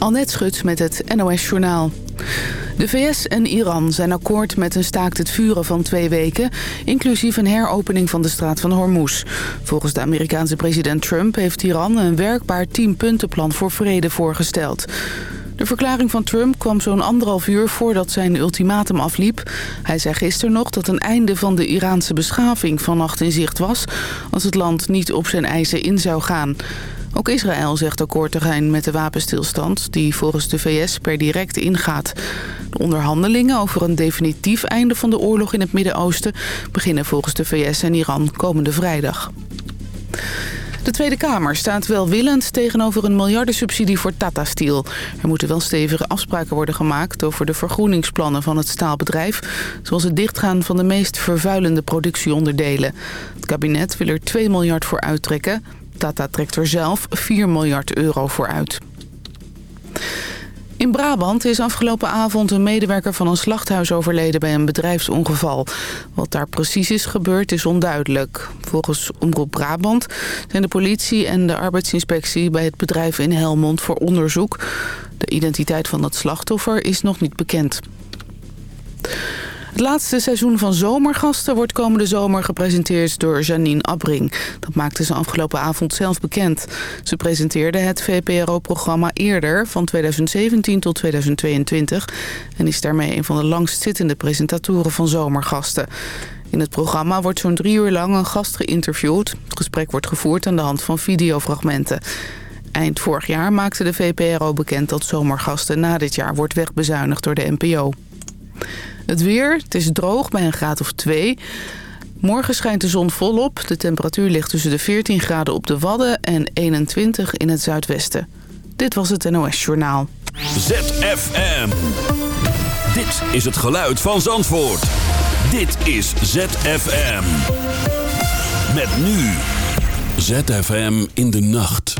Annette Schut met het NOS Journaal. De VS en Iran zijn akkoord met een staakt het vuren van twee weken... inclusief een heropening van de straat van Hormuz. Volgens de Amerikaanse president Trump heeft Iran een werkbaar tienpuntenplan voor vrede voorgesteld. De verklaring van Trump kwam zo'n anderhalf uur voordat zijn ultimatum afliep. Hij zei gisteren nog dat een einde van de Iraanse beschaving vannacht in zicht was... als het land niet op zijn eisen in zou gaan. Ook Israël zegt akkoord te gaan met de wapenstilstand... die volgens de VS per direct ingaat. De onderhandelingen over een definitief einde van de oorlog in het Midden-Oosten... beginnen volgens de VS en Iran komende vrijdag. De Tweede Kamer staat welwillend tegenover een miljardensubsidie voor Tata Steel. Er moeten wel stevige afspraken worden gemaakt over de vergroeningsplannen van het staalbedrijf... zoals het dichtgaan van de meest vervuilende productieonderdelen. Het kabinet wil er 2 miljard voor uittrekken. Tata trekt er zelf 4 miljard euro voor uit. In Brabant is afgelopen avond een medewerker van een slachthuis overleden bij een bedrijfsongeval. Wat daar precies is gebeurd is onduidelijk. Volgens Omroep Brabant zijn de politie en de arbeidsinspectie bij het bedrijf in Helmond voor onderzoek. De identiteit van het slachtoffer is nog niet bekend. Het laatste seizoen van Zomergasten wordt komende zomer gepresenteerd door Janine Abbring. Dat maakte ze afgelopen avond zelf bekend. Ze presenteerde het VPRO-programma eerder, van 2017 tot 2022... en is daarmee een van de langstzittende presentatoren van Zomergasten. In het programma wordt zo'n drie uur lang een gast geïnterviewd. Het gesprek wordt gevoerd aan de hand van videofragmenten. Eind vorig jaar maakte de VPRO bekend dat Zomergasten na dit jaar wordt wegbezuinigd door de NPO. Het weer, het is droog bij een graad of 2. Morgen schijnt de zon volop. De temperatuur ligt tussen de 14 graden op de Wadden en 21 in het zuidwesten. Dit was het NOS Journaal. ZFM. Dit is het geluid van Zandvoort. Dit is ZFM. Met nu. ZFM in de nacht.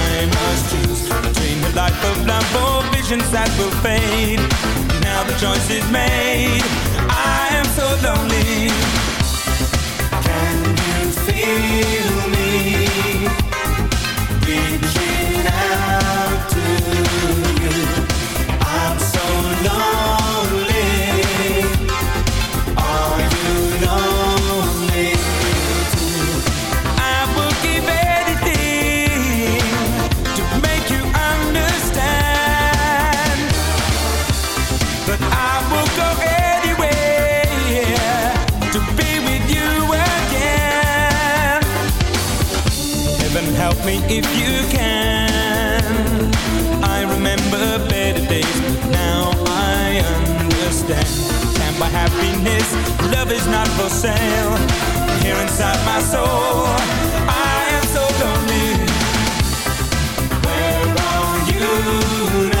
they must choose between a life of love or visions that will fade. Now the choice is made. I am so lonely. Can you feel? my happiness. Love is not for sale. Here inside my soul, I am so lonely. Where are you now?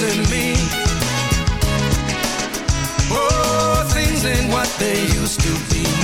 Overcrowded land. How much more abuse from man can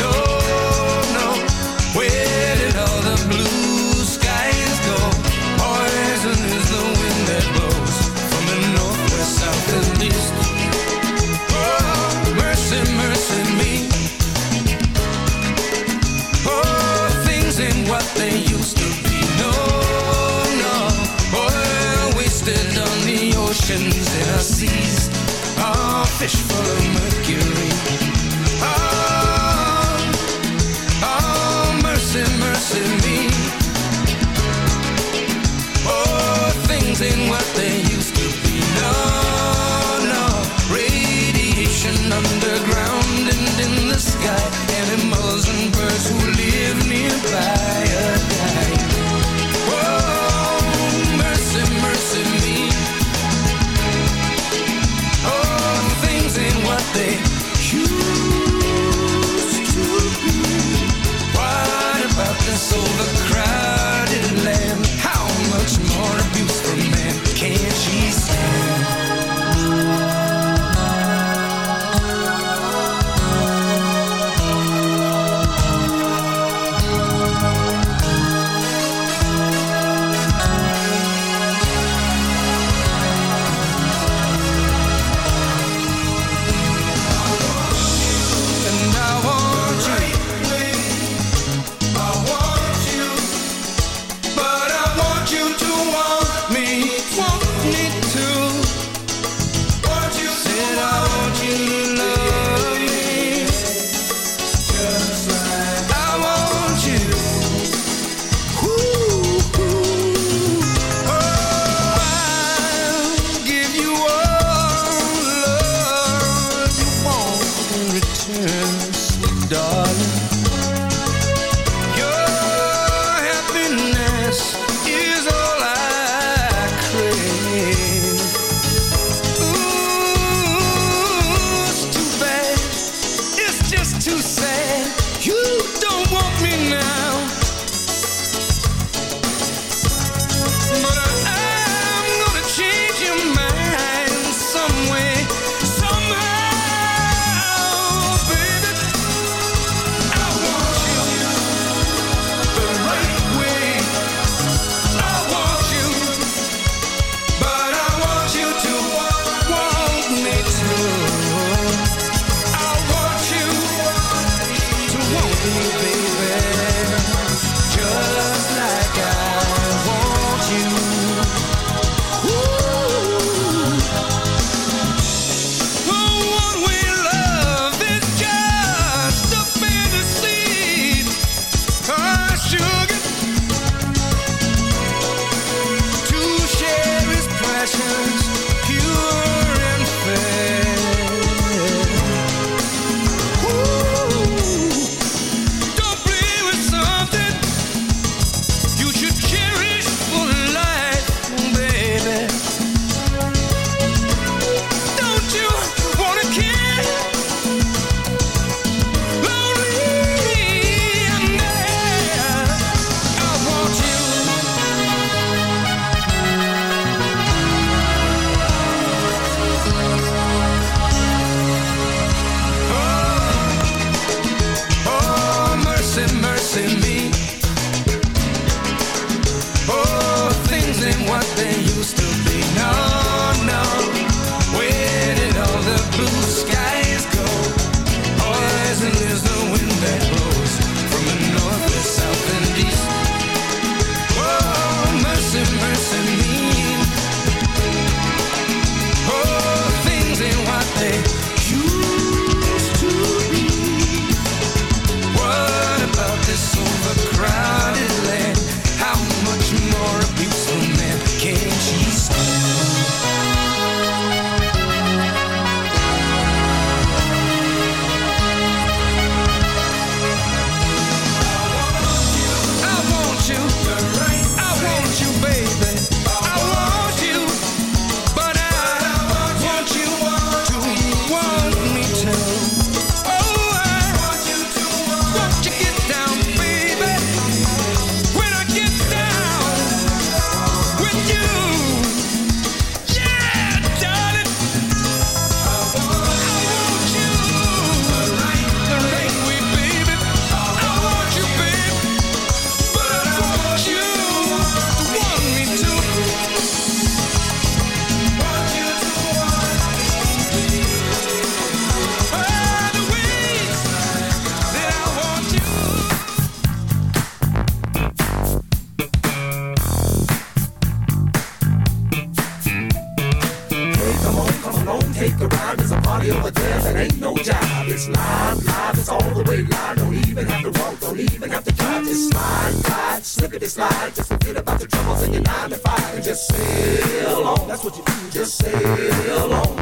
live, it's all the way live. Don't even have to walk, don't even have to drive. Just slide, slide, slippity slide. Just forget about the troubles in your nine to five and just sail on. That's what you do, just sail on.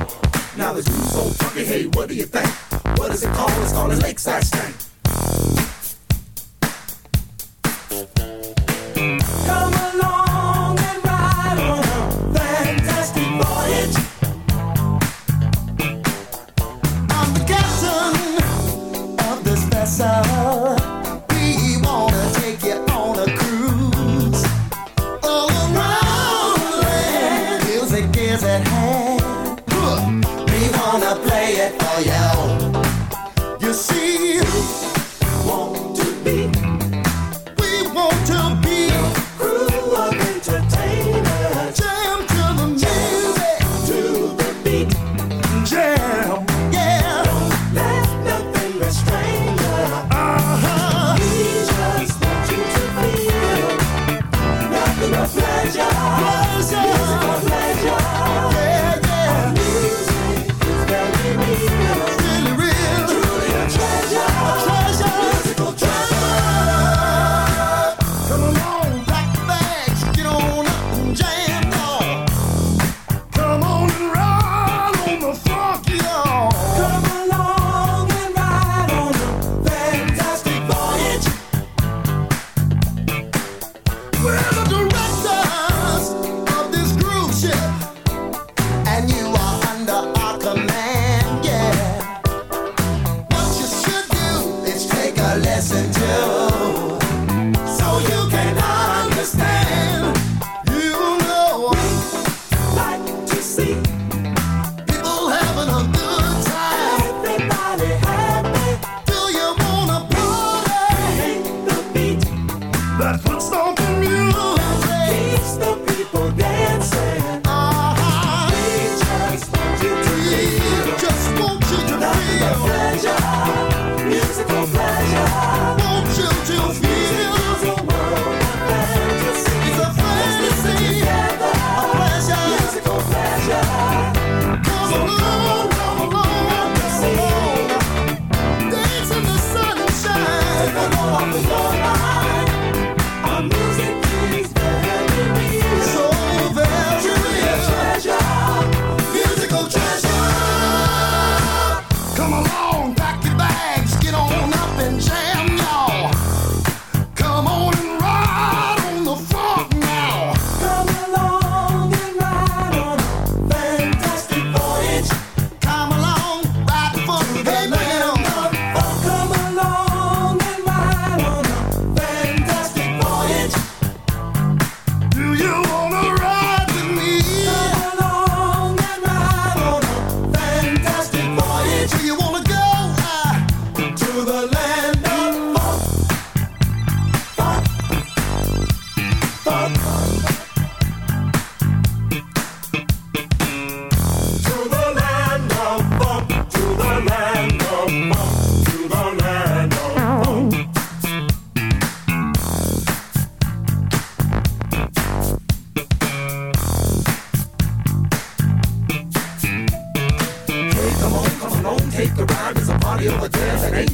Now the dude's so funky, hey, what do you think? What is it called? It's called a lakeside stank.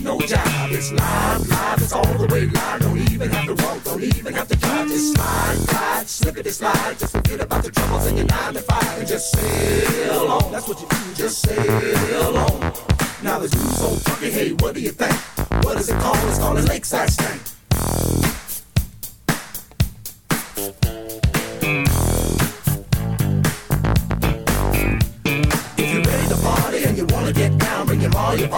No job. It's live, live, it's all the way live. Don't even have to walk, don't even have to drive. Just slide, slide, slippity slide. Just forget about the troubles in your nine to five and just sail on. That's what you do, just sail on. Now the dude's so funky, hey, what do you think? What is it called? It's called a lakeside stank. If you're ready to party and you wanna get down, bring your ma, your and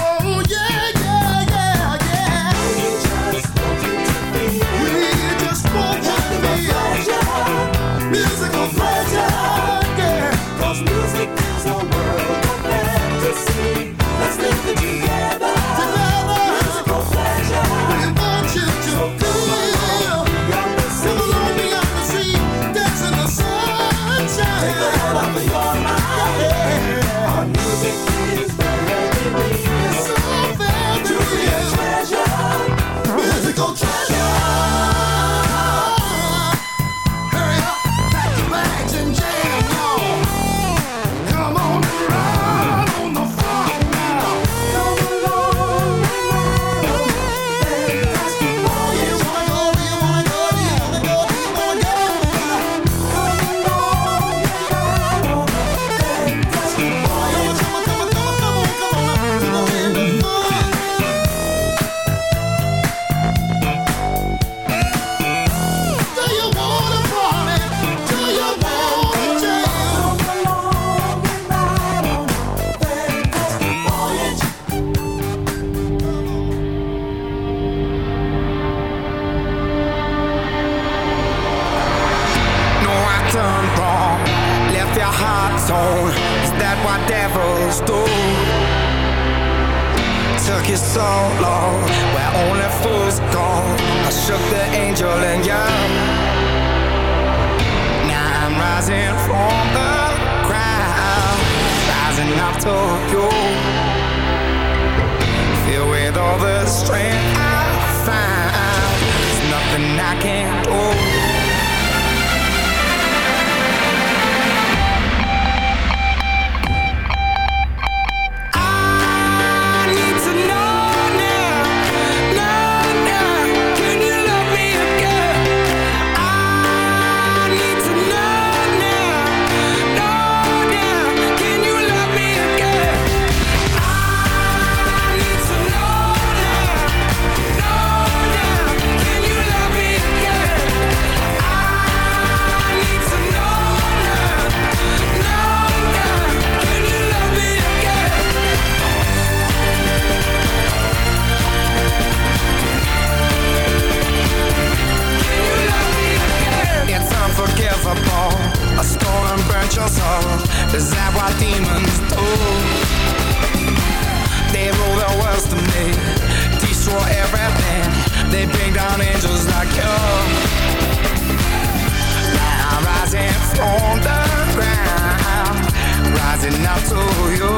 up to you.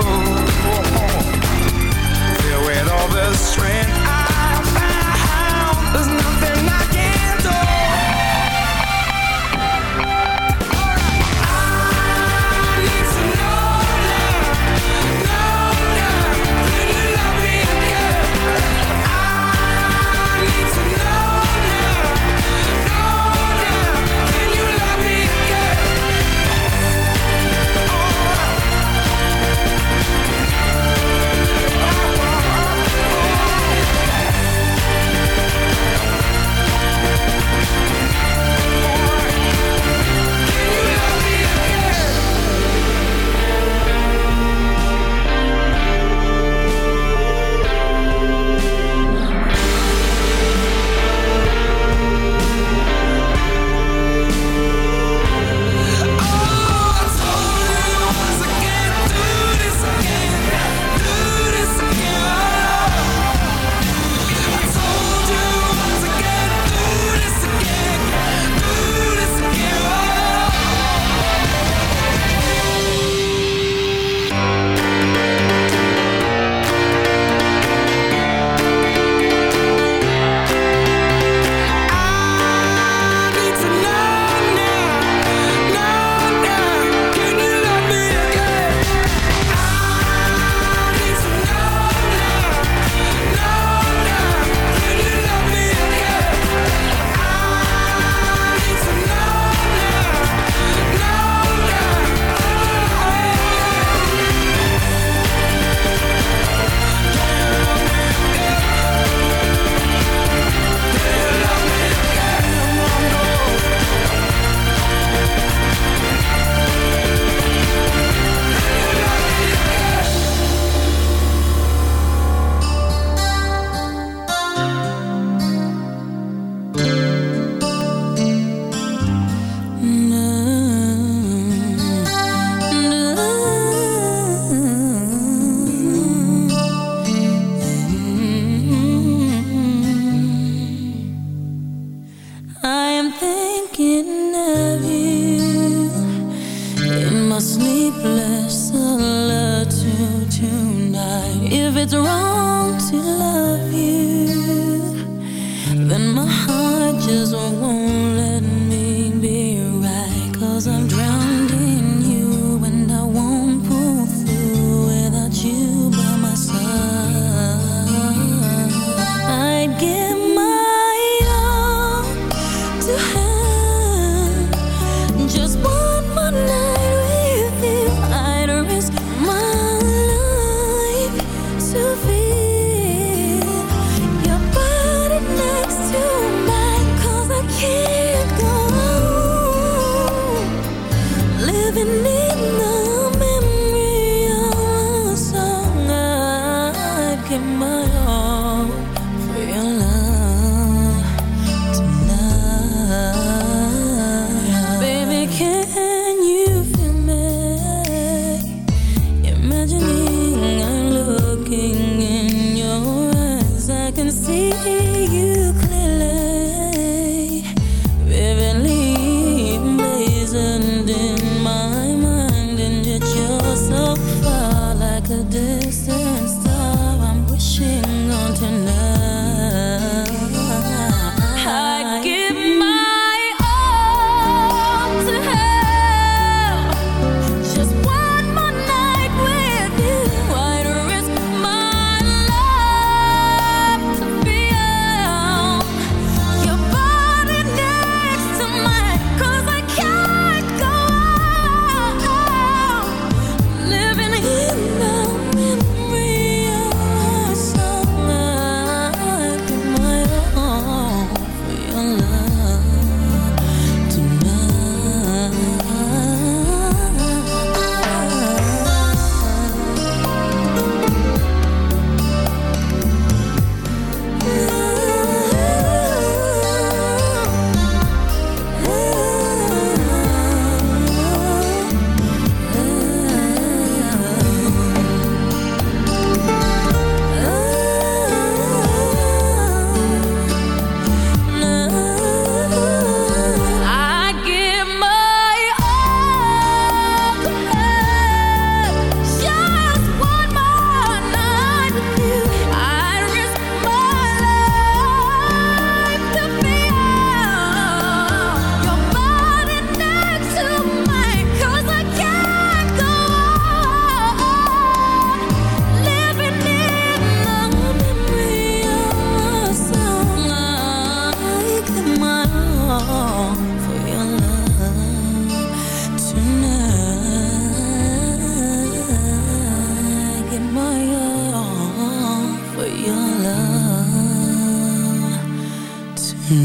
Filled with all the strength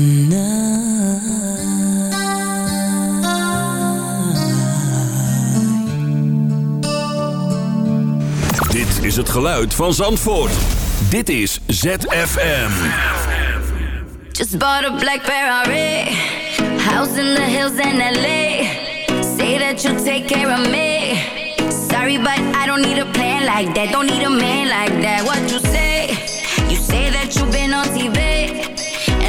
Dit is het geluid van Zandvoort. Dit is ZFM. Just bought a black Ferrari. House in the hills in LA. Say that you'll take care of me. Sorry, but I don't need a plan like that. Don't need a man like that. What you say? You say that you've been on TV.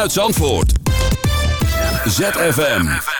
Uit Zandvoort. ZFM.